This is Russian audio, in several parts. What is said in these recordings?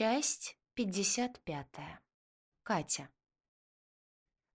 Часть 55. Катя.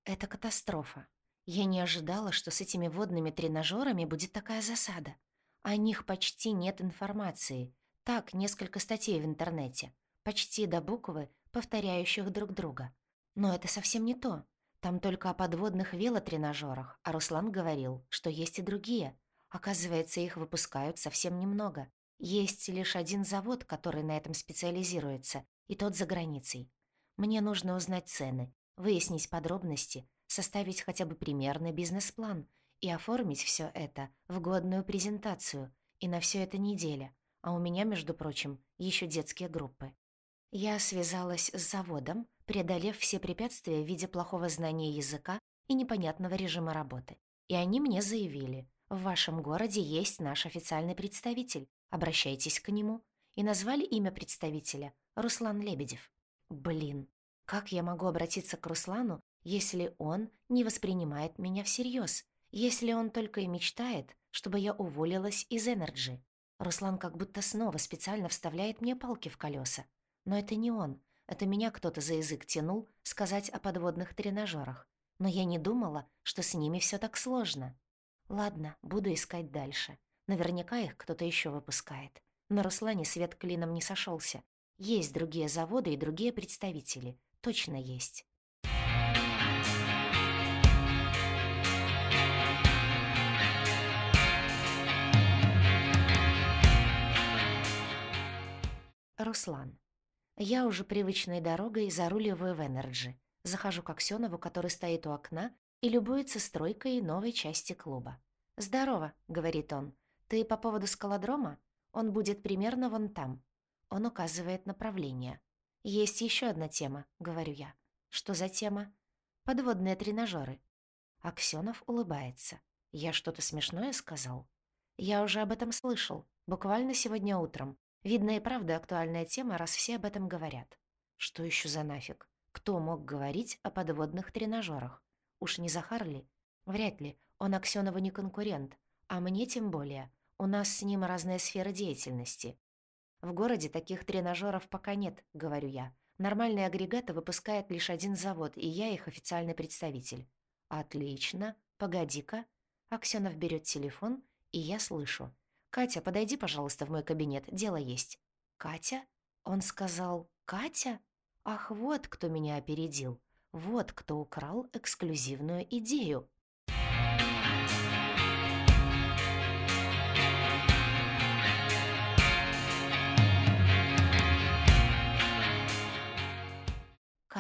Это катастрофа. Я не ожидала, что с этими водными тренажерами будет такая засада. О них почти нет информации. Так, несколько статей в интернете. Почти до буквы, повторяющих друг друга. Но это совсем не то. Там только о подводных велотренажерах, а Руслан говорил, что есть и другие. Оказывается, их выпускают совсем немного. Есть лишь один завод, который на этом специализируется, и тот за границей. Мне нужно узнать цены, выяснить подробности, составить хотя бы примерный бизнес-план и оформить все это в годную презентацию. И на все это неделя. А у меня, между прочим, еще детские группы. Я связалась с заводом, преодолев все препятствия в виде плохого знания языка и непонятного режима работы. И они мне заявили, в вашем городе есть наш официальный представитель, обращайтесь к нему. И назвали имя представителя — Руслан Лебедев. Блин, как я могу обратиться к Руслану, если он не воспринимает меня всерьез, если он только и мечтает, чтобы я уволилась из Энерджи? Руслан как будто снова специально вставляет мне палки в колеса. Но это не он, это меня кто-то за язык тянул сказать о подводных тренажерах. Но я не думала, что с ними все так сложно. Ладно, буду искать дальше. Наверняка их кто-то еще выпускает. На Руслане свет клином не сошелся. Есть другие заводы и другие представители. Точно есть. Руслан. Я уже привычной дорогой заруливаю в Энерджи. Захожу к Аксёнову, который стоит у окна и любуется стройкой новой части клуба. «Здорово», — говорит он. «Ты по поводу скалодрома? Он будет примерно вон там». Он указывает направление. «Есть еще одна тема», — говорю я. «Что за тема?» «Подводные тренажеры». Аксёнов улыбается. «Я что-то смешное сказал?» «Я уже об этом слышал. Буквально сегодня утром. Видно и правда актуальная тема, раз все об этом говорят. Что еще за нафиг? Кто мог говорить о подводных тренажерах? Уж не Захар ли? Вряд ли. Он Аксёнову не конкурент. А мне тем более. У нас с ним разные сферы деятельности. В городе таких тренажеров пока нет, говорю я. Нормальные агрегаты выпускает лишь один завод, и я их официальный представитель. Отлично. Погоди-ка. Аксёнов берет телефон, и я слышу. «Катя, подойди, пожалуйста, в мой кабинет, дело есть». «Катя?» Он сказал «Катя?» Ах, вот кто меня опередил. Вот кто украл эксклюзивную идею.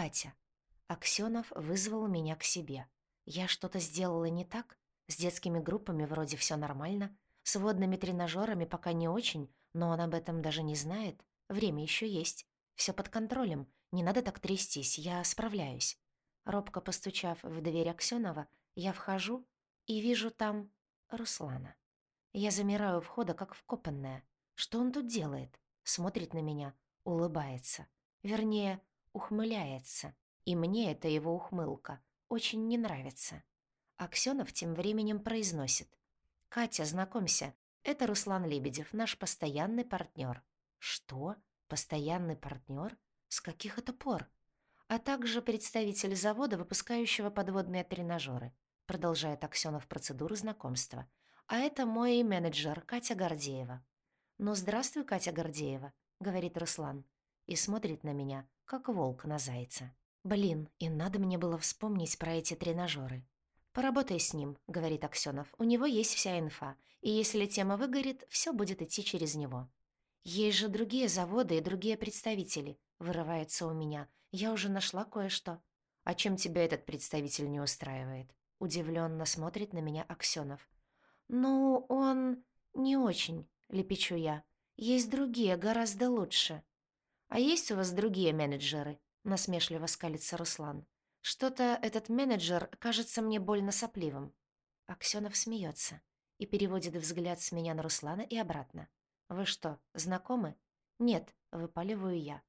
Катя. Аксёнов вызвал меня к себе. Я что-то сделала не так? С детскими группами вроде все нормально. С водными тренажерами пока не очень, но он об этом даже не знает. Время еще есть. Все под контролем. Не надо так трястись, я справляюсь. Робко постучав в дверь Аксёнова, я вхожу и вижу там Руслана. Я замираю у входа, как вкопанная. Что он тут делает? Смотрит на меня, улыбается. Вернее, ухмыляется. И мне эта его ухмылка очень не нравится. Аксёнов тем временем произносит. «Катя, знакомься, это Руслан Лебедев, наш постоянный партнер. «Что? Постоянный партнер? С каких это пор?» «А также представитель завода, выпускающего подводные тренажеры», продолжает Аксёнов процедуру знакомства. «А это мой менеджер, Катя Гордеева». «Ну, здравствуй, Катя Гордеева», — говорит Руслан. И смотрит на меня, как волк на зайца. Блин, и надо мне было вспомнить про эти тренажеры. «Поработай с ним», — говорит Аксёнов. «У него есть вся инфа, и если тема выгорит, все будет идти через него». «Есть же другие заводы и другие представители», — вырывается у меня. «Я уже нашла кое-что». «А чем тебя этот представитель не устраивает?» Удивленно смотрит на меня Аксёнов. «Ну, он не очень», — лепечу я. «Есть другие, гораздо лучше». «А есть у вас другие менеджеры?» — насмешливо скалится Руслан. Что-то этот менеджер кажется мне больно сопливым. Аксёнов смеется и переводит взгляд с меня на Руслана и обратно. «Вы что, знакомы?» «Нет», — выпаливаю я.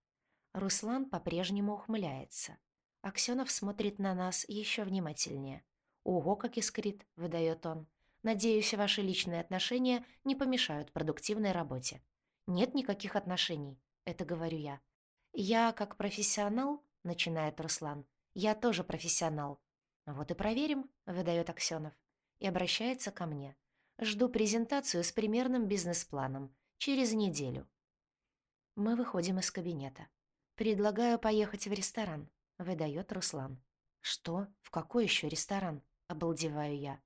Руслан по-прежнему ухмыляется. Аксёнов смотрит на нас еще внимательнее. «Ого, как искрит», — выдает он. «Надеюсь, ваши личные отношения не помешают продуктивной работе». «Нет никаких отношений», — это говорю я. «Я как профессионал», — начинает Руслан, — «я тоже профессионал». «Вот и проверим», — выдает Аксенов. И обращается ко мне. «Жду презентацию с примерным бизнес-планом. Через неделю». Мы выходим из кабинета. «Предлагаю поехать в ресторан», — выдает Руслан. «Что? В какой еще ресторан?» — обалдеваю я.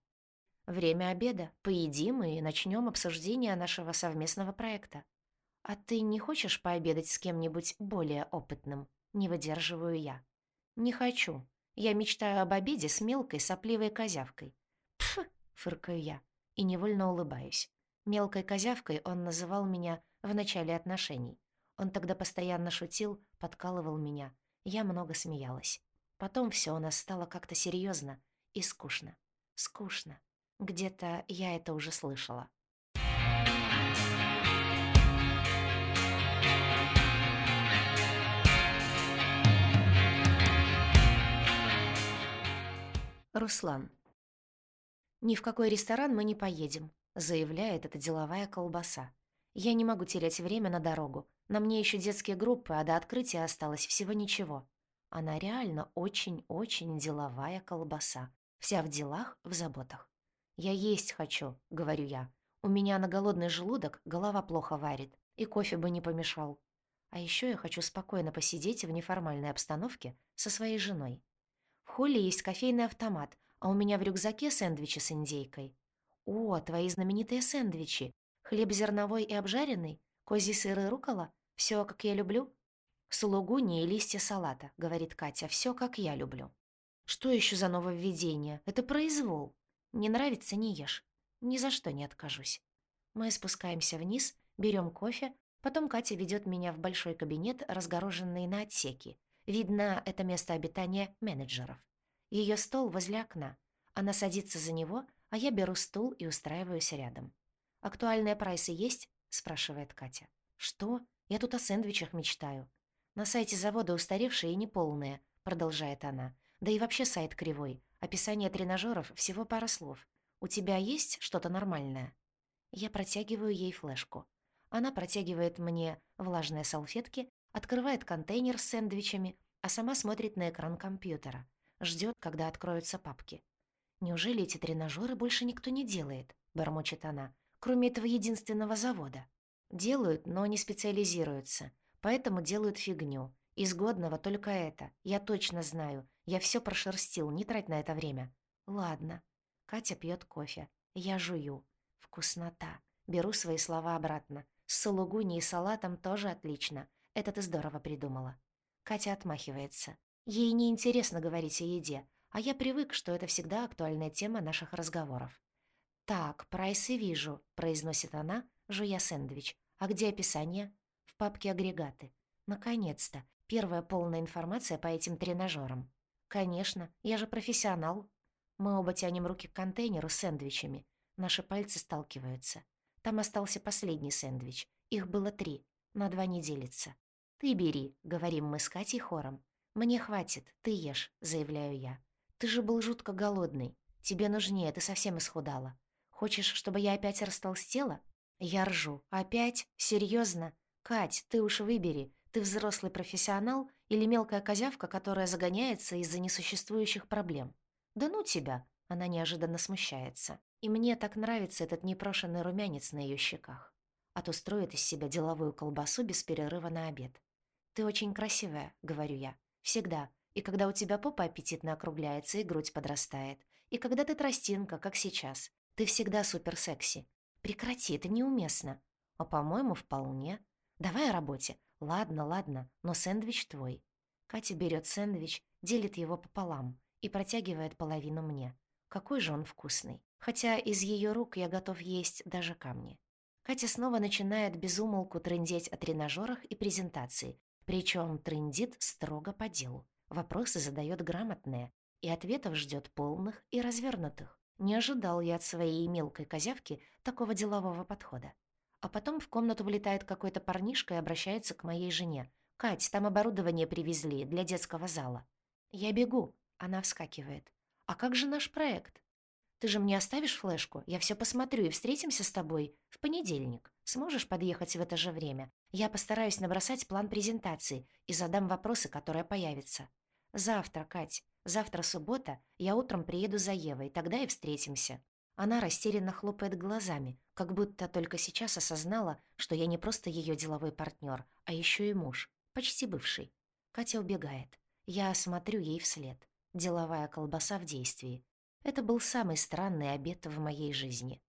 «Время обеда. Поедим и начнем обсуждение нашего совместного проекта. «А ты не хочешь пообедать с кем-нибудь более опытным?» Не выдерживаю я. «Не хочу. Я мечтаю об обеде с мелкой сопливой козявкой». «Пф!» — фыркаю я и невольно улыбаюсь. Мелкой козявкой он называл меня в начале отношений. Он тогда постоянно шутил, подкалывал меня. Я много смеялась. Потом все у нас стало как-то серьезно и скучно. Скучно. Где-то я это уже слышала. Руслан. «Ни в какой ресторан мы не поедем», — заявляет эта деловая колбаса. «Я не могу терять время на дорогу. На мне еще детские группы, а до открытия осталось всего ничего». Она реально очень-очень деловая колбаса. Вся в делах, в заботах. «Я есть хочу», — говорю я. «У меня на голодный желудок голова плохо варит, и кофе бы не помешал. А еще я хочу спокойно посидеть в неформальной обстановке со своей женой. Холле есть кофейный автомат, а у меня в рюкзаке сэндвичи с индейкой. О, твои знаменитые сэндвичи. Хлеб зерновой и обжаренный, козий сыр и рукола. Все, как я люблю. Сулугуни и листья салата, говорит Катя, все, как я люблю. Что еще за нововведение? Это произвол. Не нравится — не ешь. Ни за что не откажусь. Мы спускаемся вниз, берем кофе, потом Катя ведет меня в большой кабинет, разгороженный на отсеки. Видно, это место обитания менеджеров. Ее стол возле окна. Она садится за него, а я беру стул и устраиваюсь рядом. «Актуальные прайсы есть?» — спрашивает Катя. «Что? Я тут о сэндвичах мечтаю». «На сайте завода устаревшие и неполные», — продолжает она. «Да и вообще сайт кривой. Описание тренажеров всего пара слов. У тебя есть что-то нормальное?» Я протягиваю ей флешку. Она протягивает мне влажные салфетки, открывает контейнер с сэндвичами, а сама смотрит на экран компьютера. Ждет, когда откроются папки. «Неужели эти тренажеры больше никто не делает?» — бормочет она. «Кроме этого единственного завода». Делают, но не специализируются. Поэтому делают фигню. Из годного только это. Я точно знаю. Я все прошерстил, не трать на это время. Ладно. Катя пьет кофе. Я жую. Вкуснота. Беру свои слова обратно. С сулугуни и салатом тоже отлично. Это ты здорово придумала. Катя отмахивается. Ей не интересно говорить о еде, а я привык, что это всегда актуальная тема наших разговоров. «Так, прайсы вижу», — произносит она, жуя сэндвич. «А где описание?» «В папке агрегаты». «Наконец-то. Первая полная информация по этим тренажерам». «Конечно, я же профессионал». Мы оба тянем руки к контейнеру с сэндвичами. Наши пальцы сталкиваются. Там остался последний сэндвич. Их было три. На два не делится. «Ты бери», — говорим мы с Катей хором. «Мне хватит, ты ешь», — заявляю я. «Ты же был жутко голодный. Тебе нужнее, ты совсем исхудала. Хочешь, чтобы я опять растолстела?» Я ржу. «Опять? Серьезно? Кать, ты уж выбери, ты взрослый профессионал или мелкая козявка, которая загоняется из-за несуществующих проблем?» «Да ну тебя!» — она неожиданно смущается. И мне так нравится этот непрошенный румянец на ее щеках. А то строит из себя деловую колбасу без перерыва на обед. «Ты очень красивая», — говорю я. «Всегда. И когда у тебя попа аппетитно округляется и грудь подрастает. И когда ты тростинка, как сейчас. Ты всегда суперсекси. Прекрати, это неуместно». «А, по-моему, вполне. Давай о работе. Ладно, ладно, но сэндвич твой». Катя берет сэндвич, делит его пополам и протягивает половину мне. Какой же он вкусный. Хотя из ее рук я готов есть даже камни. Катя снова начинает безумолку трындеть о тренажерах и презентации, причем трындит строго по делу. Вопросы задает грамотные, и ответов ждет полных и развернутых. Не ожидал я от своей мелкой козявки такого делового подхода. А потом в комнату влетает какой-то парнишка и обращается к моей жене. «Кать, там оборудование привезли для детского зала». «Я бегу», — она вскакивает. «А как же наш проект?» «Ты же мне оставишь флешку? Я все посмотрю и встретимся с тобой в понедельник», — Сможешь подъехать в это же время? Я постараюсь набросать план презентации и задам вопросы, которые появятся. Завтра, Кать. Завтра суббота, я утром приеду за Евой, тогда и встретимся». Она растерянно хлопает глазами, как будто только сейчас осознала, что я не просто ее деловой партнер, а еще и муж, почти бывший. Катя убегает. Я смотрю ей вслед. Деловая колбаса в действии. Это был самый странный обед в моей жизни.